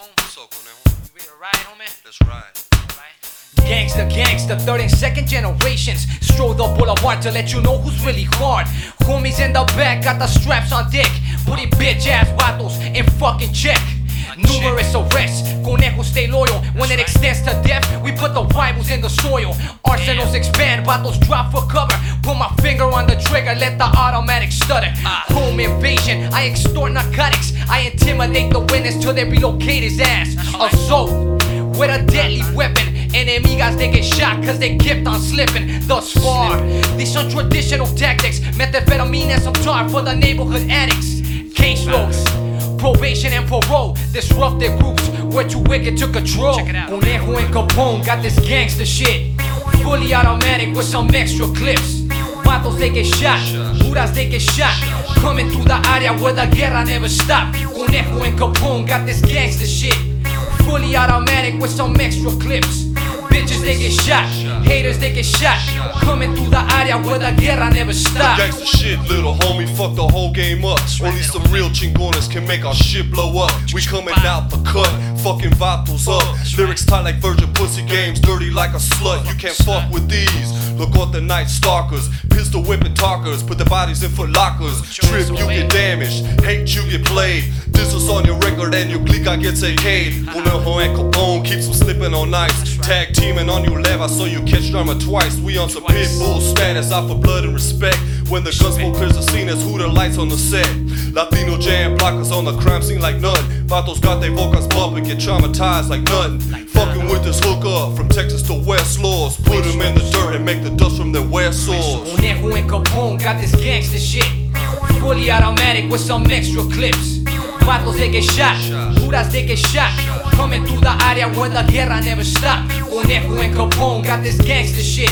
home? What's up, Conejo? You ready to ride, homie? Let's ride. Right. Gangsta, gangsta, third and second generations. Stroll the boulevard to let you know who's really hard. Homies in the back got the straps on deck. Putting bitch ass bottles in fucking check. Numerous arrests, Conejo stay loyal. When it extends to death, we put the rivals in the soil. Arsenals expand, bottles drop for cover. Put my finger on the trigger, let the automatic stutter. Ah. Home invasion, I extort narcotics. I intimidate the witness till they relocate his ass. Assault with a deadly weapon. Enemigas they get shot cause they kept on slipping thus far. These untraditional tactics, methamphetamine and some tar for the neighborhood addicts. Case loads, probation and parole, disruptive groups. We're too wicked to control. Check it out. Conejo and Capone got this gangster shit. Fully automatic with some extra clips. Vatos they get shot, Judas they get shot. Coming through the area where the guerra never stopped. Conejo and Capone got this gangster shit. Fully automatic with some extra clips. Bitches they get shot, haters they get shot. Coming through the area where the guerra never stopped. Gangsta shit, little homie, fuck the whole game up. Only some real chingones can make our shit blow up. We coming out the cut, fucking vatos up. Lyrics tight like virgin pussy games, dirty like a slut. You can't fuck with these. Look what the night stalkers, pistol whipping talkers, put the bodies in foot lockers. Trip, you get damaged, hate, you get played. This is on your record and your clica gets AK'd. Conejo and Capone keeps them slipping on nights. Tag teaming on your leva so you catch drama twice. We on some pit bull status, out for blood and respect. When the gun smoke clears the scene, it's who the lights on the set. Latino jam blockers on the crime scene like none. Vatos got their vocals bumping, get traumatized like nothing. Fucking with this hookup from Texas to West Los. Put them in the dirt and make the dust from their wear sores. Conejo and Capone got this gangster shit. Fully automatic with some extra clips. Vatos they get shot, Judas they get shot. Coming through the area where the guerra never stopped. Conejo and Capone got this gangster shit.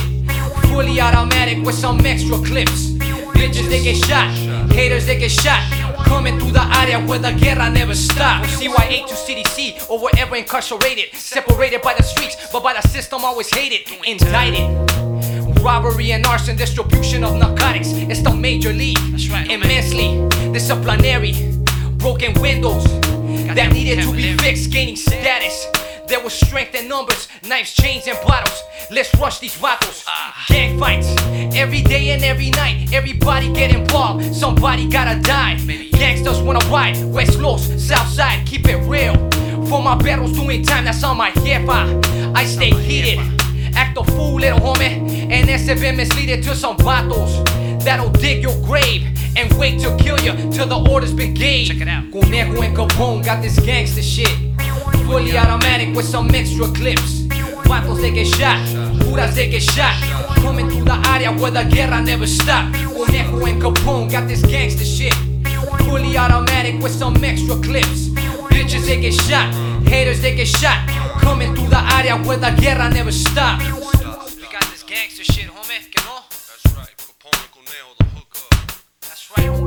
Fully automatic with some extra clips. Bitches they get shot, haters they get shot. Coming through the area where the guerra never stopped. CYA to CDC or wherever incarcerated. Separated by the streets, but by the system always hated. Indicted. Robbery and arson, distribution of narcotics. It's the major league. That's right. Immensely disciplinary. Broken windows that needed to be fixed, gaining status. There was strength in numbers, knives, chains, and bottles. Let's rush these bottles. Gang fights every day and every night. Everybody get involved. Somebody gotta die. Gangsters wanna ride. West Los, South Side, keep it real. For my battles doing time, that's on my jefa. I stay heated. Act a fool, little homie. And SFM misleaded to some vatos that'll dig your grave and wait to kill you till the orders been gave. Check it out. Conejo and Capone got this gangster shit. Fully automatic with some extra clips. Vatos they get shot, Judas they get shot. Coming through the area where the guerra never stopped. Conejo and Capone got this gangster shit. Fully automatic with some extra clips. Bitches they get shot, haters they get shot. Coming through the area where the guerra never stopped. We got this gangster shit right.